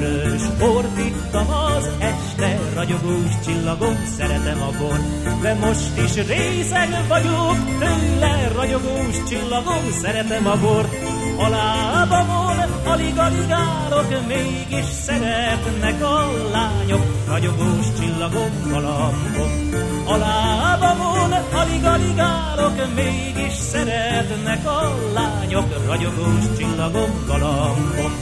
vörös bort ittam az este, ragyogós csillagom, szeretem a bor. De most is részeg vagyok tőle, ragyogós csillagom, szeretem a bort. A lábamon alig-alig állok, mégis szeretnek a lányok, ragyogós csillagom, galambom. A lábamon alig-alig állok, mégis szeretnek a lányok, ragyogós csillagom, galambom.